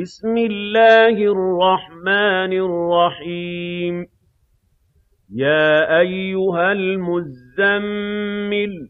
بِسْمِ اللَّهِ الرَّحْمَٰنِ الرَّحِيمِ. يَا أَيُّهَا الْمُزَّمِّلُ